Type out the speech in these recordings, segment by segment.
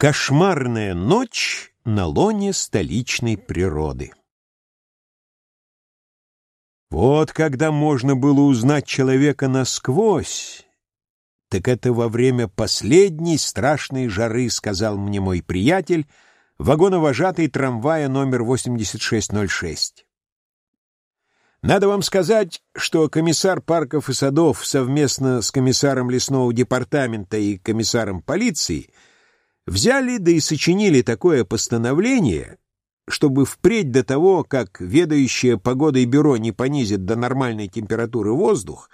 Кошмарная ночь на лоне столичной природы. Вот когда можно было узнать человека насквозь, так это во время последней страшной жары, сказал мне мой приятель, вагоновожатый трамвая номер 8606. Надо вам сказать, что комиссар парков и садов совместно с комиссаром лесного департамента и комиссаром полиции — Взяли да и сочинили такое постановление, чтобы впредь до того, как ведающее погодой бюро не понизит до нормальной температуры воздух,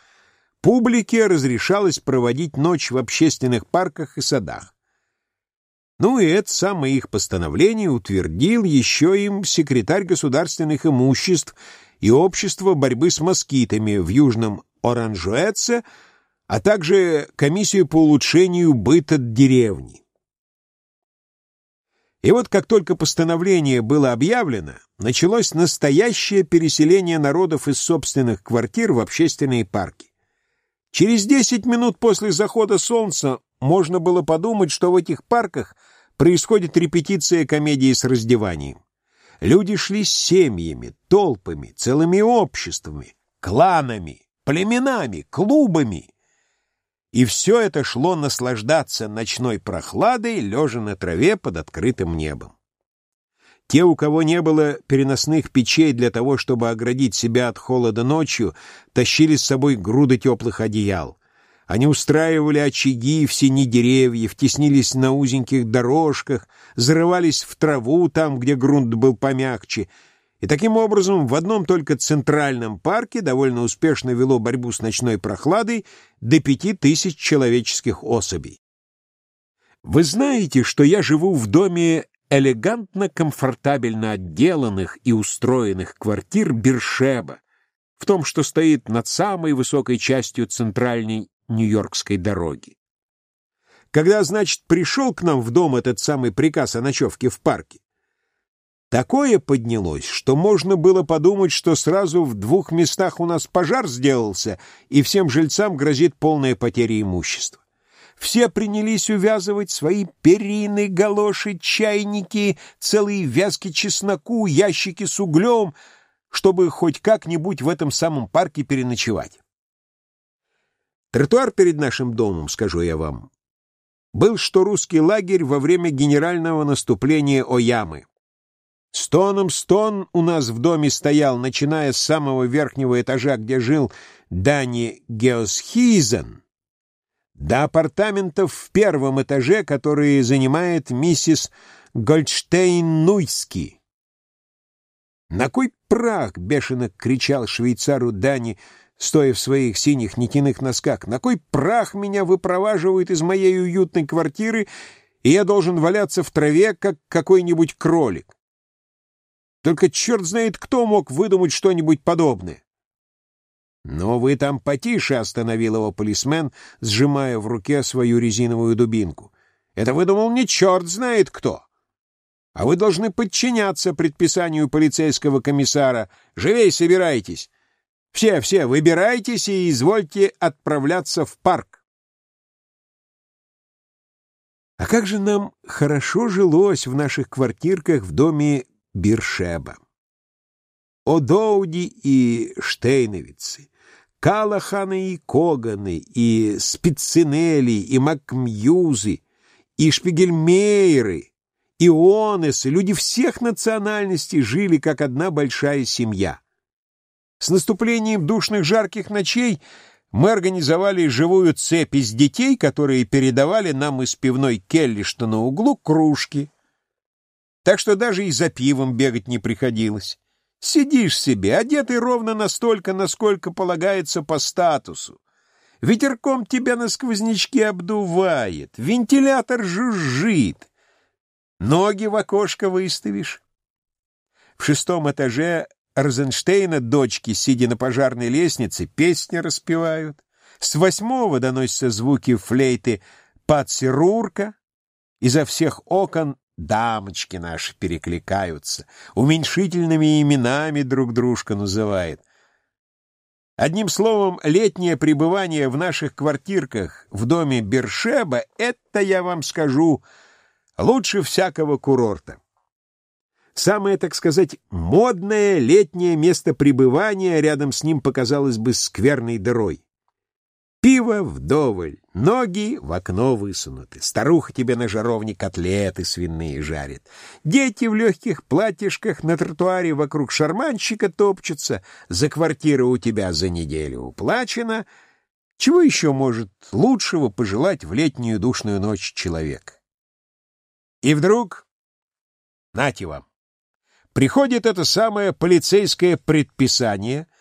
публике разрешалось проводить ночь в общественных парках и садах. Ну и это самое их постановление утвердил еще им секретарь государственных имуществ и общество борьбы с москитами в Южном Оранжуэце, а также комиссию по улучшению быта деревни. И вот как только постановление было объявлено, началось настоящее переселение народов из собственных квартир в общественные парки. Через 10 минут после захода солнца можно было подумать, что в этих парках происходит репетиция комедии с раздеванием. Люди шли семьями, толпами, целыми обществами, кланами, племенами, клубами. И все это шло наслаждаться ночной прохладой, лежа на траве под открытым небом. Те, у кого не было переносных печей для того, чтобы оградить себя от холода ночью, тащили с собой груды теплых одеял. Они устраивали очаги в сени деревьев, теснились на узеньких дорожках, зарывались в траву там, где грунт был помягче — и таким образом в одном только центральном парке довольно успешно вело борьбу с ночной прохладой до пяти тысяч человеческих особей. Вы знаете, что я живу в доме элегантно-комфортабельно отделанных и устроенных квартир Бершеба, в том, что стоит над самой высокой частью центральной Нью-Йоркской дороги. Когда, значит, пришел к нам в дом этот самый приказ о ночевке в парке, Такое поднялось, что можно было подумать, что сразу в двух местах у нас пожар сделался, и всем жильцам грозит полная потеря имущества. Все принялись увязывать свои перины, галоши, чайники, целые вязки чесноку, ящики с углем, чтобы хоть как-нибудь в этом самом парке переночевать. Тротуар перед нашим домом, скажу я вам, был что русский лагерь во время генерального наступления Оямы. Стоном стон у нас в доме стоял, начиная с самого верхнего этажа, где жил Дани Геосхизен, до апартаментов в первом этаже, которые занимает миссис Гольдштейн-Нуйски. «На кой прах?» — бешено кричал швейцару Дани, стоя в своих синих нитяных носках. «На кой прах меня выпроваживают из моей уютной квартиры, и я должен валяться в траве, как какой-нибудь кролик?» Только черт знает, кто мог выдумать что-нибудь подобное. «Но вы там потише», — остановил его полисмен, сжимая в руке свою резиновую дубинку. «Это выдумал не черт знает кто. А вы должны подчиняться предписанию полицейского комиссара. Живей собирайтесь. Все, все, выбирайтесь и извольте отправляться в парк». А как же нам хорошо жилось в наших квартирках в доме Биршеба. Одоуди и Штейновицы, Калаханы и Коганы, и Спицинели, и Макмьюзы, и Шпигельмейры, и Онесы, люди всех национальностей жили как одна большая семья. С наступлением душных жарких ночей мы организовали живую цепь из детей, которые передавали нам из пивной Келли, что углу, кружки, так что даже и за пивом бегать не приходилось. Сидишь себе, одетый ровно настолько, насколько полагается по статусу. Ветерком тебя на сквознячке обдувает, вентилятор жужжит. Ноги в окошко выставишь. В шестом этаже Розенштейна дочки, сидя на пожарной лестнице, песни распевают. С восьмого доносятся звуки флейты «Пацерурка». Изо всех окон Дамочки наши перекликаются, уменьшительными именами друг дружка называет. Одним словом, летнее пребывание в наших квартирках в доме Бершеба — это, я вам скажу, лучше всякого курорта. Самое, так сказать, модное летнее место пребывания рядом с ним показалось бы скверной дырой. Пиво вдоволь, ноги в окно высунуты, старуха тебе на жаровне котлеты свиные жарит, дети в легких платьишках на тротуаре вокруг шарманщика топчутся, за квартиру у тебя за неделю уплачено. Чего еще может лучшего пожелать в летнюю душную ночь человек? И вдруг, нате вам, приходит это самое полицейское предписание —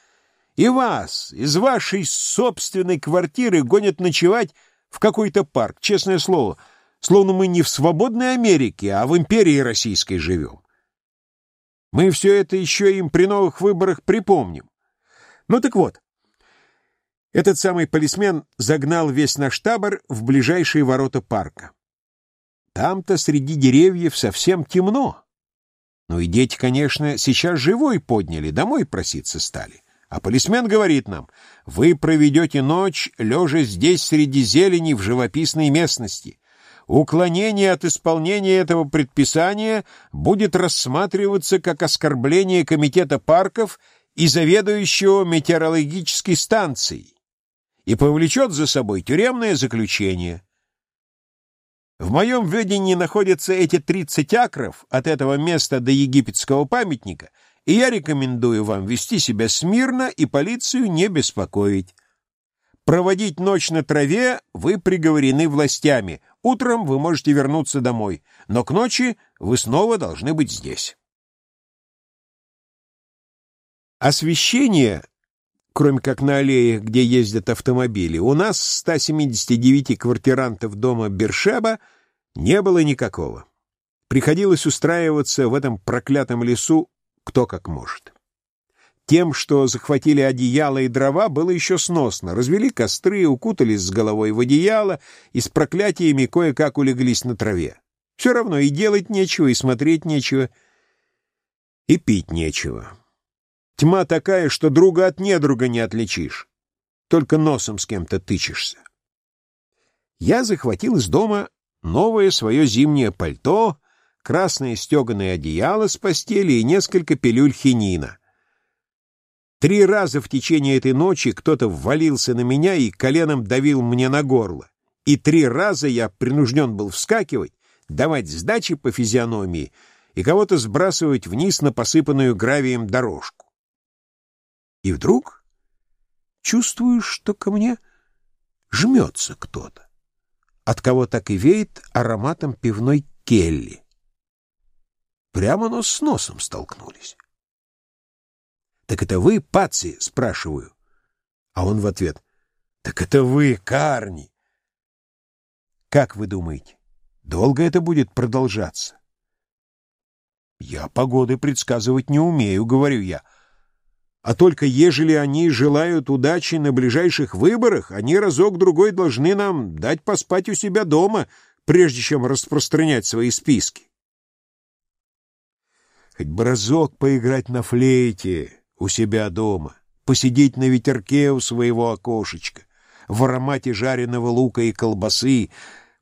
и вас из вашей собственной квартиры гонят ночевать в какой-то парк, честное слово, словно мы не в свободной Америке, а в империи российской живем. Мы все это еще им при новых выборах припомним. Ну так вот, этот самый полисмен загнал весь наш табор в ближайшие ворота парка. Там-то среди деревьев совсем темно. Ну и дети, конечно, сейчас живой подняли, домой проситься стали. А полисмен говорит нам, вы проведете ночь, лежа здесь среди зелени в живописной местности. Уклонение от исполнения этого предписания будет рассматриваться как оскорбление комитета парков и заведующего метеорологической станцией и повлечет за собой тюремное заключение. В моем ведении находятся эти 30 акров от этого места до египетского памятника — и я рекомендую вам вести себя смирно и полицию не беспокоить. Проводить ночь на траве вы приговорены властями. Утром вы можете вернуться домой, но к ночи вы снова должны быть здесь. Освещение, кроме как на аллеях, где ездят автомобили, у нас 179 квартирантов дома Бершеба не было никакого. Приходилось устраиваться в этом проклятом лесу кто как может. Тем, что захватили одеяло и дрова, было еще сносно. Развели костры, укутались с головой в одеяло и с проклятиями кое-как улеглись на траве. Все равно и делать нечего, и смотреть нечего, и пить нечего. Тьма такая, что друга от недруга не отличишь. Только носом с кем-то тычешься. Я захватил из дома новое свое зимнее пальто, красное стеганое одеяло с постели и несколько пилюль хинина. Три раза в течение этой ночи кто-то ввалился на меня и коленом давил мне на горло. И три раза я принужден был вскакивать, давать сдачи по физиономии и кого-то сбрасывать вниз на посыпанную гравием дорожку. И вдруг чувствую, что ко мне жмется кто-то, от кого так и веет ароматом пивной келли. Прямо нос с носом столкнулись. «Так это вы, Патси?» — спрашиваю. А он в ответ. «Так это вы, Карни!» «Как вы думаете, долго это будет продолжаться?» «Я погоды предсказывать не умею», — говорю я. «А только ежели они желают удачи на ближайших выборах, они разок-другой должны нам дать поспать у себя дома, прежде чем распространять свои списки». Хоть бы разок поиграть на флейте у себя дома, посидеть на ветерке у своего окошечка, в аромате жареного лука и колбасы,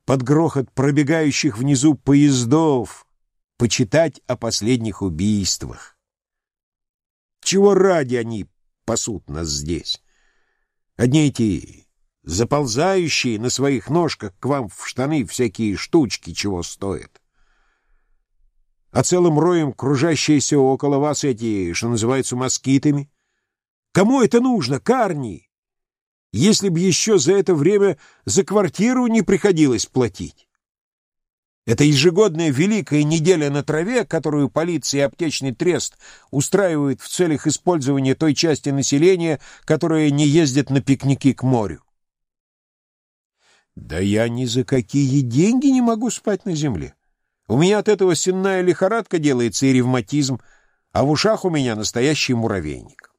под грохот пробегающих внизу поездов, почитать о последних убийствах. Чего ради они пасут нас здесь? Одни эти заползающие на своих ножках к вам в штаны всякие штучки чего стоят а целым роем кружащиеся около вас эти, что называются, москитами? Кому это нужно, Карни? Если б еще за это время за квартиру не приходилось платить. Это ежегодная великая неделя на траве, которую полиция и аптечный трест устраивают в целях использования той части населения, которая не ездит на пикники к морю. Да я ни за какие деньги не могу спать на земле. У меня от этого сенная лихорадка делается и ревматизм, а в ушах у меня настоящий муравейник.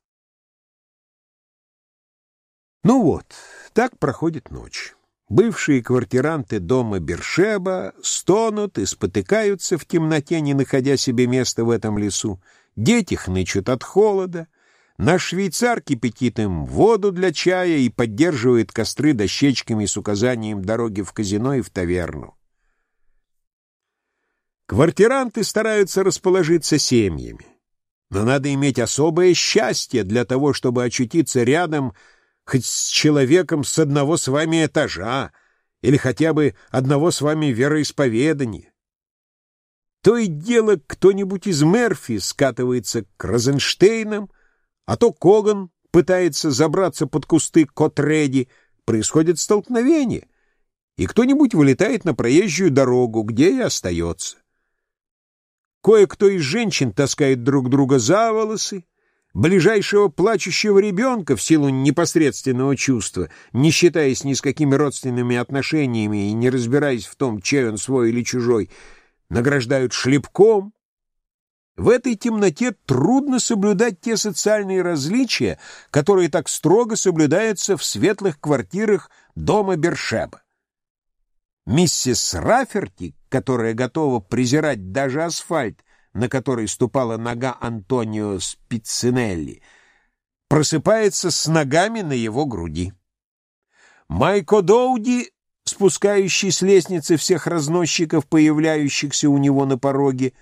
Ну вот, так проходит ночь. Бывшие квартиранты дома Бершеба стонут и спотыкаются в темноте, не находя себе места в этом лесу. Дети хнычут от холода. Наш швейцар кипятит им воду для чая и поддерживает костры дощечками с указанием дороги в казино и в таверну. Квартиранты стараются расположиться семьями. Но надо иметь особое счастье для того, чтобы очутиться рядом хоть с человеком с одного с вами этажа или хотя бы одного с вами вероисповедания. То и дело кто-нибудь из Мерфи скатывается к Розенштейнам, а то Коган пытается забраться под кусты Котреди, происходит столкновение, и кто-нибудь вылетает на проезжую дорогу, где и остается. Кое-кто из женщин таскает друг друга за волосы, ближайшего плачущего ребенка в силу непосредственного чувства, не считаясь ни с какими родственными отношениями и не разбираясь в том, чей он свой или чужой, награждают шлепком. В этой темноте трудно соблюдать те социальные различия, которые так строго соблюдаются в светлых квартирах дома Бершеба. Миссис Раферти, которая готова презирать даже асфальт, на который ступала нога Антонио Спицинелли, просыпается с ногами на его груди. Майко Доуди, спускающий с лестницы всех разносчиков, появляющихся у него на пороге,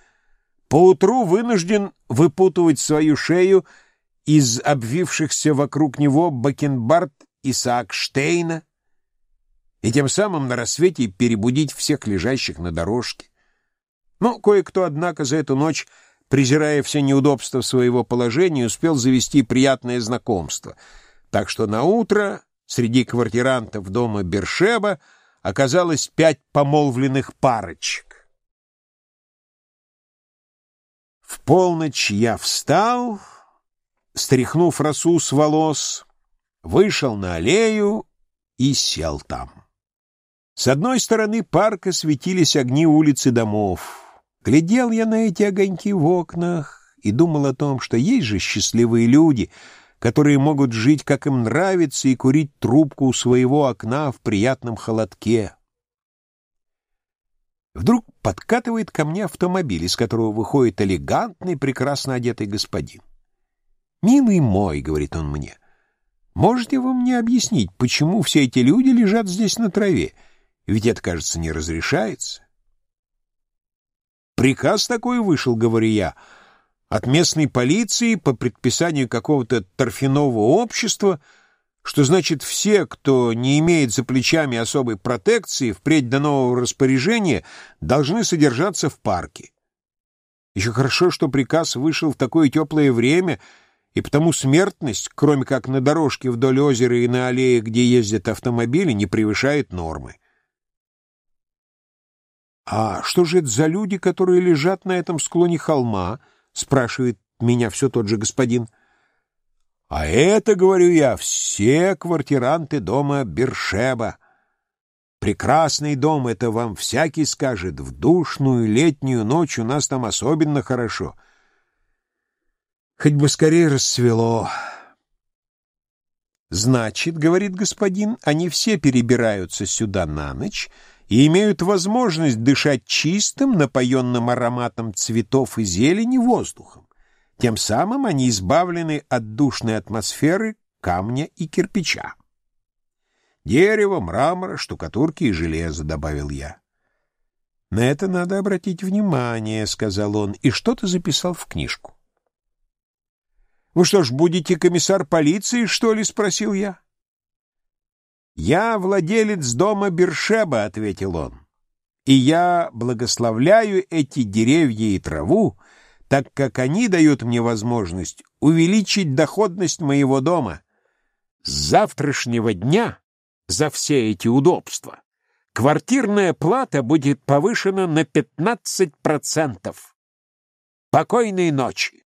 поутру вынужден выпутывать свою шею из обвившихся вокруг него бакенбард Исаак Штейна и тем самым на рассвете перебудить всех лежащих на дорожке. Но кое-кто, однако, за эту ночь, презирая все неудобства своего положения, успел завести приятное знакомство. Так что на утро среди квартирантов дома Бершеба оказалось пять помолвленных парочек. В полночь я встал, стряхнув росу с волос, вышел на аллею и сел там. С одной стороны парка светились огни улицы домов. Глядел я на эти огоньки в окнах и думал о том, что есть же счастливые люди, которые могут жить, как им нравится, и курить трубку у своего окна в приятном холодке. Вдруг подкатывает ко мне автомобиль, из которого выходит элегантный, прекрасно одетый господин. «Милый мой», — говорит он мне, — «можете вы мне объяснить, почему все эти люди лежат здесь на траве? Ведь это, кажется, не разрешается». Приказ такой вышел, говорю я, от местной полиции по предписанию какого-то торфяного общества, что значит все, кто не имеет за плечами особой протекции, впредь до нового распоряжения, должны содержаться в парке. Еще хорошо, что приказ вышел в такое теплое время, и потому смертность, кроме как на дорожке вдоль озера и на аллее, где ездят автомобили, не превышает нормы. «А что же это за люди, которые лежат на этом склоне холма?» — спрашивает меня все тот же господин. «А это, — говорю я, — все квартиранты дома Бершеба. Прекрасный дом, это вам всякий скажет. В душную летнюю ночь у нас там особенно хорошо. Хоть бы скорее расцвело». «Значит, — говорит господин, — они все перебираются сюда на ночь» и имеют возможность дышать чистым, напоенным ароматом цветов и зелени воздухом. Тем самым они избавлены от душной атмосферы камня и кирпича. Дерево, мрамора, штукатурки и железо, добавил я. На это надо обратить внимание, сказал он, и что-то записал в книжку. Вы что ж, будете комиссар полиции, что ли, спросил я. «Я владелец дома Бершеба», — ответил он, «и я благословляю эти деревья и траву, так как они дают мне возможность увеличить доходность моего дома. С завтрашнего дня за все эти удобства квартирная плата будет повышена на 15%. Покойной ночи!